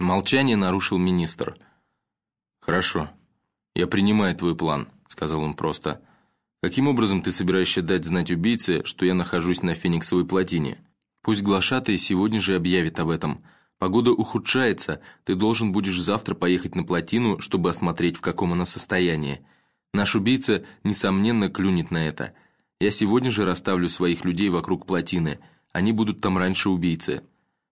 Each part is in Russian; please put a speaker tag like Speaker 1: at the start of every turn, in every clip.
Speaker 1: Молчание нарушил министр. «Хорошо, я принимаю твой план», — сказал он просто. «Каким образом ты собираешься дать знать убийце, что я нахожусь на Фениксовой плотине? Пусть глашатый сегодня же объявит об этом. Погода ухудшается, ты должен будешь завтра поехать на плотину, чтобы осмотреть, в каком она состоянии. Наш убийца, несомненно, клюнет на это. Я сегодня же расставлю своих людей вокруг плотины. Они будут там раньше убийцы».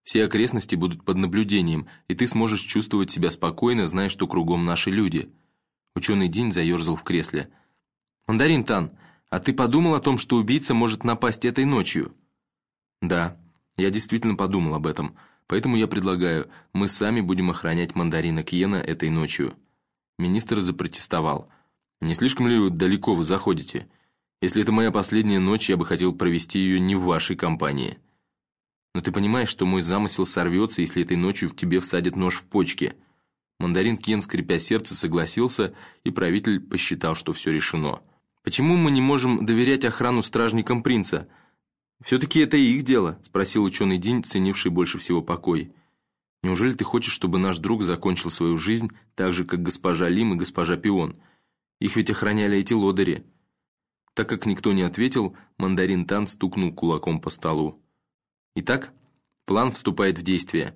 Speaker 1: Все окрестности будут под наблюдением, и ты сможешь чувствовать себя спокойно, зная, что кругом наши люди». Ученый День заерзал в кресле. «Мандарин Тан, а ты подумал о том, что убийца может напасть этой ночью?» «Да, я действительно подумал об этом, поэтому я предлагаю, мы сами будем охранять мандарина Кьена этой ночью». Министр запротестовал. «Не слишком ли далеко вы заходите? Если это моя последняя ночь, я бы хотел провести ее не в вашей компании». Но ты понимаешь, что мой замысел сорвется, если этой ночью в тебе всадят нож в почки». Мандарин Кен, скрипя сердце, согласился, и правитель посчитал, что все решено. «Почему мы не можем доверять охрану стражникам принца? Все-таки это их дело», — спросил ученый День, ценивший больше всего покой. «Неужели ты хочешь, чтобы наш друг закончил свою жизнь так же, как госпожа Лим и госпожа Пион? Их ведь охраняли эти лодыри». Так как никто не ответил, мандарин Тан стукнул кулаком по столу. Итак, план вступает в действие.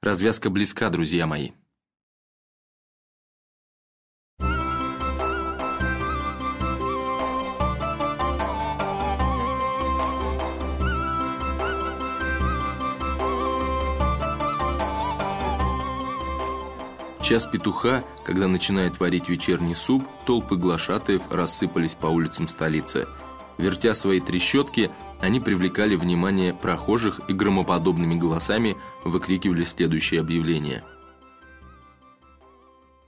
Speaker 1: Развязка близка, друзья мои. час петуха, когда начинает варить вечерний суп, толпы глашатаев рассыпались по улицам столицы. Вертя свои трещотки, они привлекали внимание прохожих и громоподобными голосами выкрикивали следующее объявление.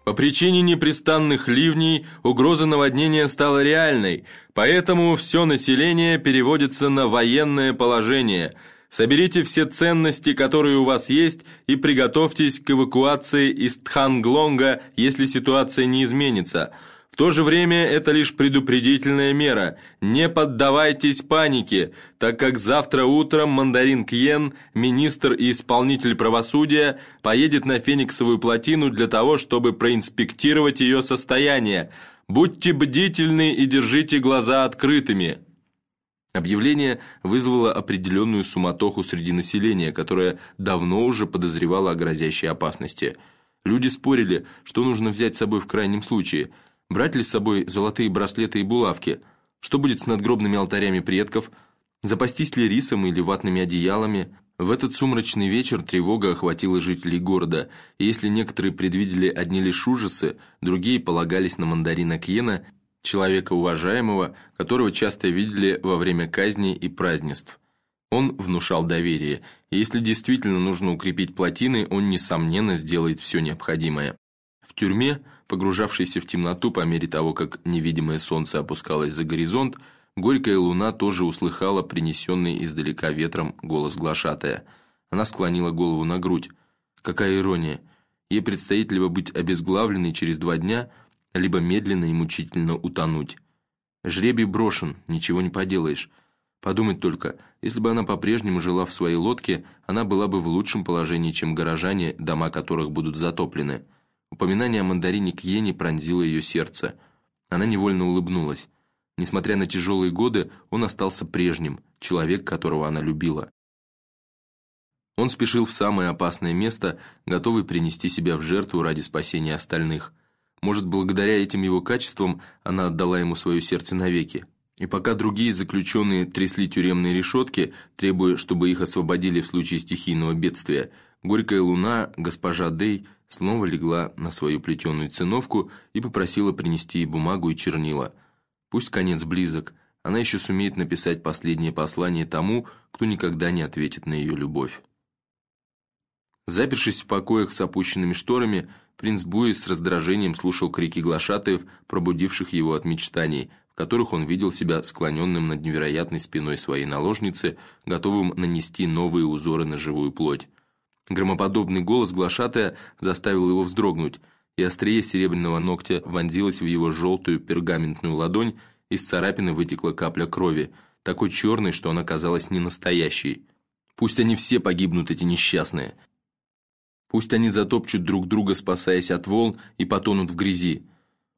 Speaker 1: По причине непрестанных ливней угроза наводнения стала реальной, поэтому все население переводится на военное положение. Соберите все ценности, которые у вас есть, и приготовьтесь к эвакуации из Тханглонга, если ситуация не изменится – то же время это лишь предупредительная мера. Не поддавайтесь панике, так как завтра утром мандарин Кьен, министр и исполнитель правосудия, поедет на Фениксовую плотину для того, чтобы проинспектировать ее состояние. Будьте бдительны и держите глаза открытыми. Объявление вызвало определенную суматоху среди населения, которое давно уже подозревало о грозящей опасности. Люди спорили, что нужно взять с собой в крайнем случае – Брать ли с собой золотые браслеты и булавки? Что будет с надгробными алтарями предков? Запастись ли рисом или ватными одеялами? В этот сумрачный вечер тревога охватила жителей города, и если некоторые предвидели одни лишь ужасы, другие полагались на мандарина Кьена, человека уважаемого, которого часто видели во время казни и празднеств. Он внушал доверие, и если действительно нужно укрепить плотины, он, несомненно, сделает все необходимое. В тюрьме, погружавшейся в темноту по мере того, как невидимое солнце опускалось за горизонт, горькая луна тоже услыхала принесенный издалека ветром голос глашатая. Она склонила голову на грудь. Какая ирония! Ей предстоит либо быть обезглавленной через два дня, либо медленно и мучительно утонуть. Жребий брошен, ничего не поделаешь. Подумать только, если бы она по-прежнему жила в своей лодке, она была бы в лучшем положении, чем горожане, дома которых будут затоплены. Упоминание о мандарине Кьене пронзило ее сердце. Она невольно улыбнулась. Несмотря на тяжелые годы, он остался прежним, человек, которого она любила. Он спешил в самое опасное место, готовый принести себя в жертву ради спасения остальных. Может, благодаря этим его качествам она отдала ему свое сердце навеки. И пока другие заключенные трясли тюремные решетки, требуя, чтобы их освободили в случае стихийного бедствия, горькая луна, госпожа Дей, снова легла на свою плетеную циновку и попросила принести ей бумагу и чернила. Пусть конец близок, она еще сумеет написать последнее послание тому, кто никогда не ответит на ее любовь. Запершись в покоях с опущенными шторами, принц Буи с раздражением слушал крики глашатаев, пробудивших его от мечтаний, в которых он видел себя склоненным над невероятной спиной своей наложницы, готовым нанести новые узоры на живую плоть. Громоподобный голос глашатая заставил его вздрогнуть, и острие серебряного ногтя вонзилось в его желтую пергаментную ладонь, из царапины вытекла капля крови, такой черной, что она казалась ненастоящей. Пусть они все погибнут, эти несчастные. Пусть они затопчут друг друга, спасаясь от волн, и потонут в грязи.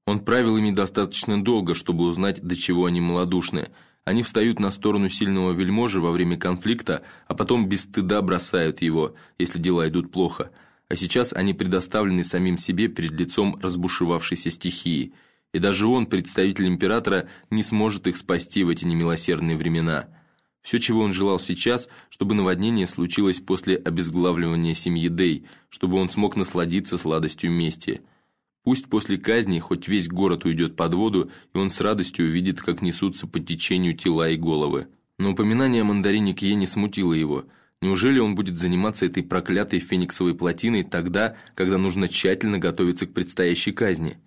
Speaker 1: Он правил ими достаточно долго, чтобы узнать, до чего они малодушны. Они встают на сторону сильного вельможи во время конфликта, а потом без стыда бросают его, если дела идут плохо. А сейчас они предоставлены самим себе перед лицом разбушевавшейся стихии. И даже он, представитель императора, не сможет их спасти в эти немилосердные времена. Все, чего он желал сейчас, чтобы наводнение случилось после обезглавливания семьи Дэй, чтобы он смог насладиться сладостью мести – Пусть после казни хоть весь город уйдет под воду, и он с радостью увидит, как несутся по течению тела и головы. Но упоминание о мандарине Кье не смутило его. Неужели он будет заниматься этой проклятой фениксовой плотиной тогда, когда нужно тщательно готовиться к предстоящей казни?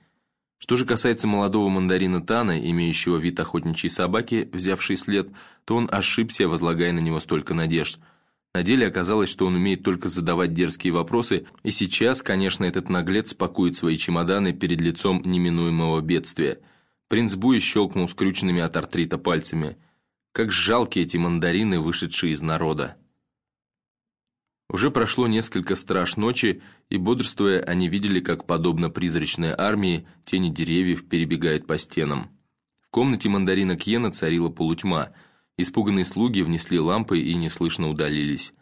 Speaker 1: Что же касается молодого мандарина Тана, имеющего вид охотничьей собаки, взявшей след, то он ошибся, возлагая на него столько надежд – на деле оказалось, что он умеет только задавать дерзкие вопросы, и сейчас, конечно, этот наглец пакует свои чемоданы перед лицом неминуемого бедствия. Принц Буи щелкнул скрюченными от артрита пальцами. Как жалкие эти мандарины, вышедшие из народа. Уже прошло несколько страж ночи, и, бодрствуя, они видели, как, подобно призрачной армии, тени деревьев перебегают по стенам. В комнате мандарина Кьена царила полутьма – Испуганные слуги внесли лампы и неслышно удалились.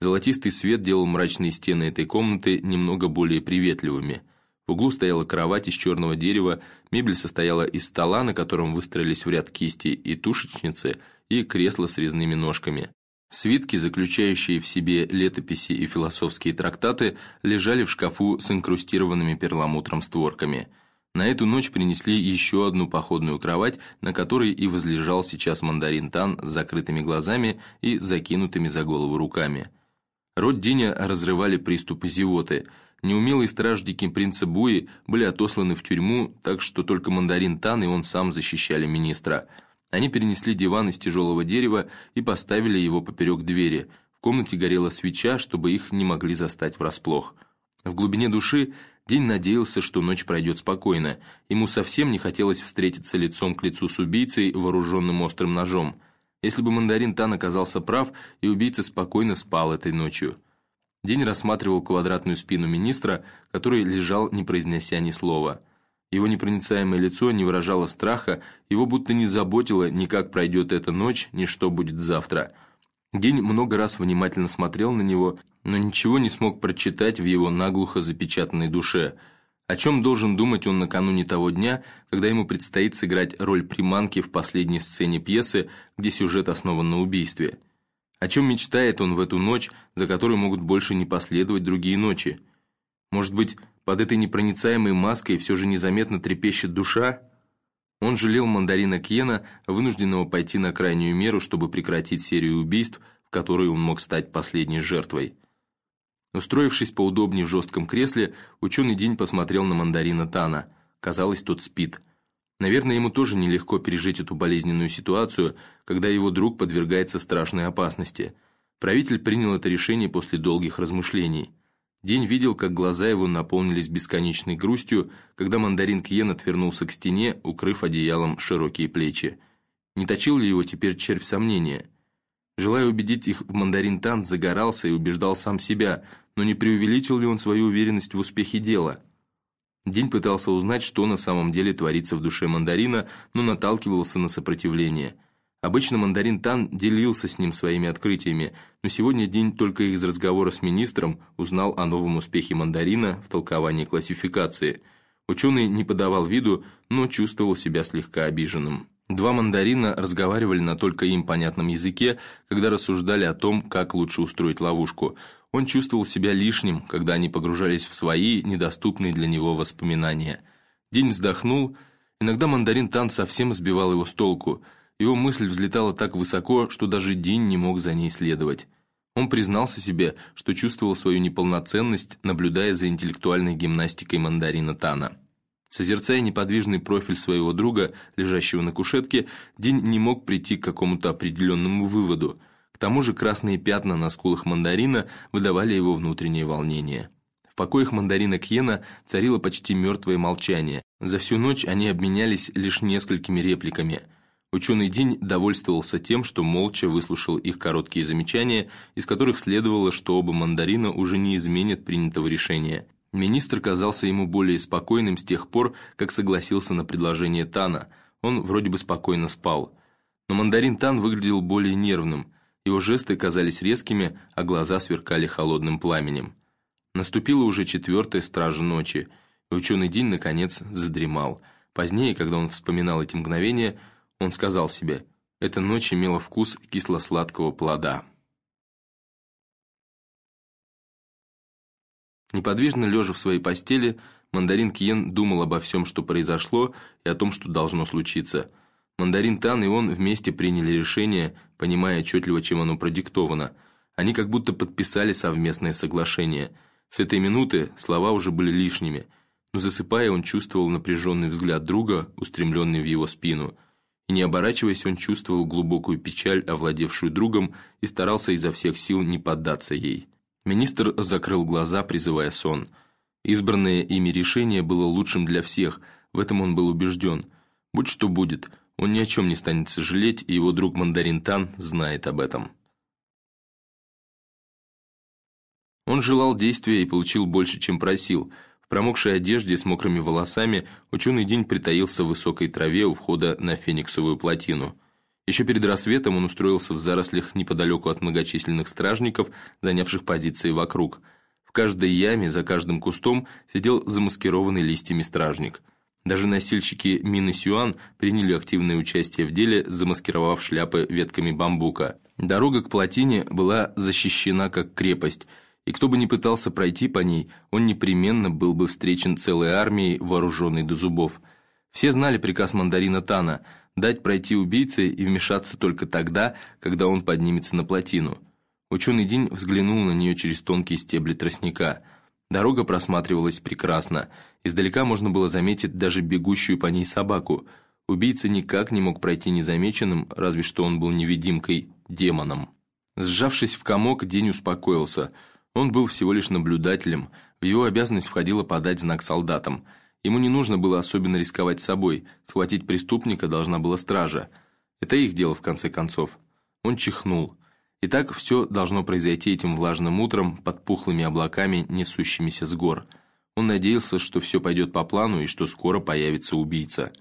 Speaker 1: Золотистый свет делал мрачные стены этой комнаты немного более приветливыми. В углу стояла кровать из черного дерева, мебель состояла из стола, на котором выстроились в ряд кисти и тушечницы, и кресло с резными ножками. Свитки, заключающие в себе летописи и философские трактаты, лежали в шкафу с инкрустированными перламутром створками – на эту ночь принесли еще одну походную кровать, на которой и возлежал сейчас мандарин Тан с закрытыми глазами и закинутыми за голову руками. Род Диня разрывали приступы зевоты. Неумелые стражники принца Буи были отосланы в тюрьму, так что только мандарин Тан и он сам защищали министра. Они перенесли диван из тяжелого дерева и поставили его поперек двери. В комнате горела свеча, чтобы их не могли застать врасплох. В глубине души День надеялся, что ночь пройдет спокойно. Ему совсем не хотелось встретиться лицом к лицу с убийцей, вооруженным острым ножом. Если бы мандарин Тан оказался прав, и убийца спокойно спал этой ночью. День рассматривал квадратную спину министра, который лежал, не произнеся ни слова. Его непроницаемое лицо не выражало страха, его будто не заботило ни как пройдет эта ночь, ни что будет завтра. День много раз внимательно смотрел на него но ничего не смог прочитать в его наглухо запечатанной душе. О чем должен думать он накануне того дня, когда ему предстоит сыграть роль приманки в последней сцене пьесы, где сюжет основан на убийстве? О чем мечтает он в эту ночь, за которой могут больше не последовать другие ночи? Может быть, под этой непроницаемой маской все же незаметно трепещет душа? Он жалел мандарина Кьена, вынужденного пойти на крайнюю меру, чтобы прекратить серию убийств, в которой он мог стать последней жертвой. Устроившись поудобнее в жестком кресле, ученый день посмотрел на мандарина Тана. Казалось, тот спит. Наверное, ему тоже нелегко пережить эту болезненную ситуацию, когда его друг подвергается страшной опасности. Правитель принял это решение после долгих размышлений. День видел, как глаза его наполнились бесконечной грустью, когда мандарин Кьен отвернулся к стене, укрыв одеялом широкие плечи. Не точил ли его теперь червь сомнения? Желая убедить их мандарин Тан, загорался и убеждал сам себя – но не преувеличил ли он свою уверенность в успехе дела? День пытался узнать, что на самом деле творится в душе мандарина, но наталкивался на сопротивление. Обычно мандарин Тан делился с ним своими открытиями, но сегодня День только из разговора с министром узнал о новом успехе мандарина в толковании классификации. Ученый не подавал виду, но чувствовал себя слегка обиженным. Два мандарина разговаривали на только им понятном языке, когда рассуждали о том, как лучше устроить ловушку – он чувствовал себя лишним, когда они погружались в свои, недоступные для него воспоминания. День вздохнул, иногда мандарин Тан совсем сбивал его с толку, его мысль взлетала так высоко, что даже День не мог за ней следовать. Он признался себе, что чувствовал свою неполноценность, наблюдая за интеллектуальной гимнастикой мандарина Тана. Созерцая неподвижный профиль своего друга, лежащего на кушетке, День не мог прийти к какому-то определенному выводу – тому же красные пятна на скулах мандарина выдавали его внутреннее волнение. В покоях мандарина Кьена царило почти мертвое молчание. За всю ночь они обменялись лишь несколькими репликами. Ученый Динь довольствовался тем, что молча выслушал их короткие замечания, из которых следовало, что оба мандарина уже не изменят принятого решения. Министр казался ему более спокойным с тех пор, как согласился на предложение Тана. Он вроде бы спокойно спал. Но мандарин Тан выглядел более нервным, его жесты казались резкими, а глаза сверкали холодным пламенем. Наступила уже четвертая стража ночи, и ученый Динь, наконец, задремал. Позднее, когда он вспоминал эти мгновения, он сказал себе, «Эта ночь имела вкус кисло-сладкого плода». Неподвижно лежа в своей постели, мандарин Киен думал обо всем, что произошло, и о том, что должно случиться. Мандарин Тан и он вместе приняли решение, понимая отчетливо, чем оно продиктовано. Они как будто подписали совместное соглашение. С этой минуты слова уже были лишними, но засыпая, он чувствовал напряженный взгляд друга, устремленный в его спину – не оборачиваясь, он чувствовал глубокую печаль, овладевшую другом, и старался изо всех сил не поддаться ей. Министр закрыл глаза, призывая сон. Избранное ими решение было лучшим для всех, в этом он был убежден. Будь что будет, он ни о чем не станет сожалеть, и его друг Мандарин Тан знает об этом. Он желал действия и получил больше, чем просил – промокшей одежде с мокрыми волосами ученый день притаился в высокой траве у входа на Фениксовую плотину. Еще перед рассветом он устроился в зарослях неподалеку от многочисленных стражников, занявших позиции вокруг. В каждой яме, за каждым кустом сидел замаскированный листьями стражник. Даже носильщики Мины Сюан приняли активное участие в деле, замаскировав шляпы ветками бамбука. Дорога к плотине была защищена как крепость – и кто бы ни пытался пройти по ней, он непременно был бы встречен целой армией, вооруженной до зубов. Все знали приказ мандарина Тана – дать пройти убийце и вмешаться только тогда, когда он поднимется на плотину. Ученый день взглянул на нее через тонкие стебли тростника. Дорога просматривалась прекрасно. Издалека можно было заметить даже бегущую по ней собаку. Убийца никак не мог пройти незамеченным, разве что он был невидимкой, демоном. Сжавшись в комок, День успокоился – он был всего лишь наблюдателем, в его обязанность входило подать знак солдатам. Ему не нужно было особенно рисковать собой, схватить преступника должна была стража. Это их дело, в конце концов. Он чихнул. И так все должно произойти этим влажным утром под пухлыми облаками, несущимися с гор. Он надеялся, что все пойдет по плану и что скоро появится убийца.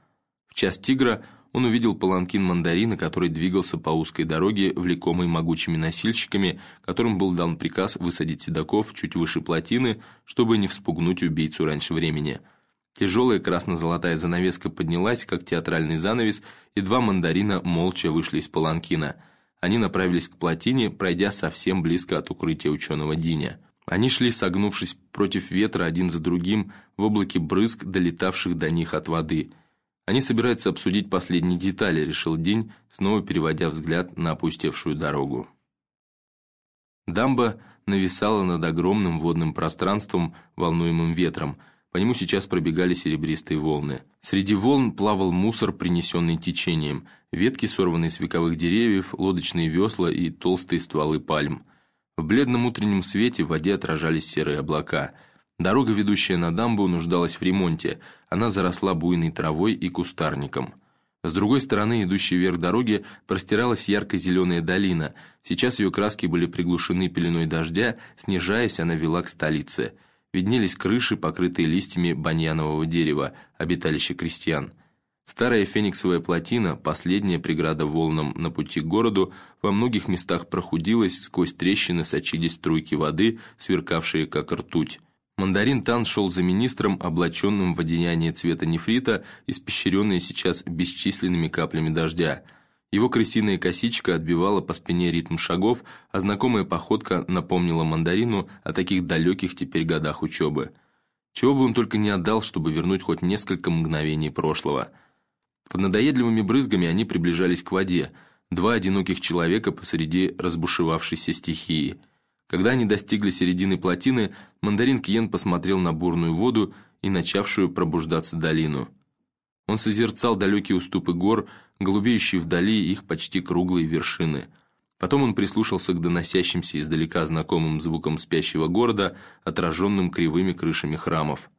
Speaker 1: В час тигра он увидел паланкин мандарина, который двигался по узкой дороге, влекомой могучими носильщиками, которым был дан приказ высадить седаков чуть выше плотины, чтобы не вспугнуть убийцу раньше времени. Тяжелая красно-золотая занавеска поднялась, как театральный занавес, и два мандарина молча вышли из паланкина. Они направились к плотине, пройдя совсем близко от укрытия ученого Диня. Они шли, согнувшись против ветра один за другим, в облаке брызг, долетавших до них от воды – они собираются обсудить последние детали, решил День, снова переводя взгляд на опустевшую дорогу. Дамба нависала над огромным водным пространством, волнуемым ветром. По нему сейчас пробегали серебристые волны. Среди волн плавал мусор, принесенный течением. Ветки, сорванные с вековых деревьев, лодочные весла и толстые стволы пальм. В бледном утреннем свете в воде отражались серые облака – Дорога, ведущая на дамбу, нуждалась в ремонте. Она заросла буйной травой и кустарником. С другой стороны, идущей вверх дороги, простиралась ярко-зеленая долина. Сейчас ее краски были приглушены пеленой дождя, снижаясь, она вела к столице. Виднелись крыши, покрытые листьями баньянового дерева, обиталище крестьян. Старая фениксовая плотина, последняя преграда волнам на пути к городу, во многих местах прохудилась, сквозь трещины сочились струйки воды, сверкавшие как ртуть. Мандарин Тан шел за министром, облаченным в одеяние цвета нефрита, испещренное сейчас бесчисленными каплями дождя. Его крысиная косичка отбивала по спине ритм шагов, а знакомая походка напомнила мандарину о таких далеких теперь годах учебы. Чего бы он только не отдал, чтобы вернуть хоть несколько мгновений прошлого. Под надоедливыми брызгами они приближались к воде, два одиноких человека посреди разбушевавшейся стихии – когда они достигли середины плотины, мандарин Киен посмотрел на бурную воду и начавшую пробуждаться долину. Он созерцал далекие уступы гор, голубеющие вдали их почти круглые вершины. Потом он прислушался к доносящимся издалека знакомым звукам спящего города, отраженным кривыми крышами храмов.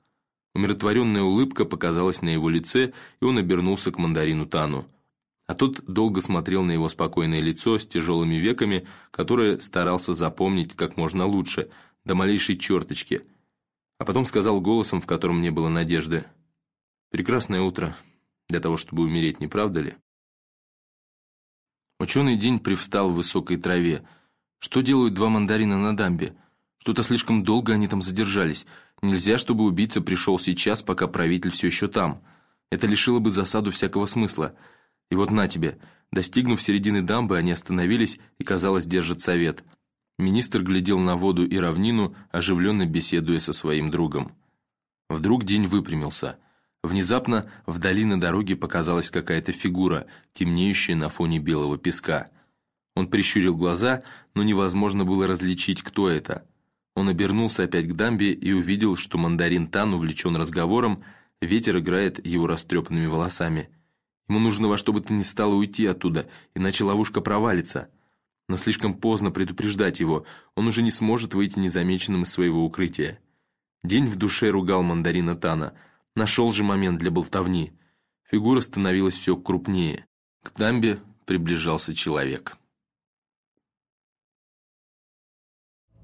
Speaker 1: Умиротворенная улыбка показалась на его лице, и он обернулся к мандарину Тану. А тот долго смотрел на его спокойное лицо с тяжелыми веками, которое старался запомнить как можно лучше, до малейшей черточки. А потом сказал голосом, в котором не было надежды. «Прекрасное утро для того, чтобы умереть, не правда ли?» Ученый день привстал в высокой траве. Что делают два мандарина на дамбе? Что-то слишком долго они там задержались. Нельзя, чтобы убийца пришел сейчас, пока правитель все еще там. Это лишило бы засаду всякого смысла. И вот на тебе. Достигнув середины дамбы, они остановились и, казалось, держат совет. Министр глядел на воду и равнину, оживленно беседуя со своим другом. Вдруг день выпрямился. Внезапно вдали на дороге показалась какая-то фигура, темнеющая на фоне белого песка. Он прищурил глаза, но невозможно было различить, кто это. Он обернулся опять к дамбе и увидел, что мандарин Тан увлечен разговором, ветер играет его растрепанными волосами. Ему нужно во что бы то ни стало уйти оттуда, иначе ловушка провалится. Но слишком поздно предупреждать его, он уже не сможет выйти незамеченным из своего укрытия. День в душе ругал мандарина Тана. Нашел же момент для болтовни. Фигура становилась все крупнее. К дамбе приближался человек.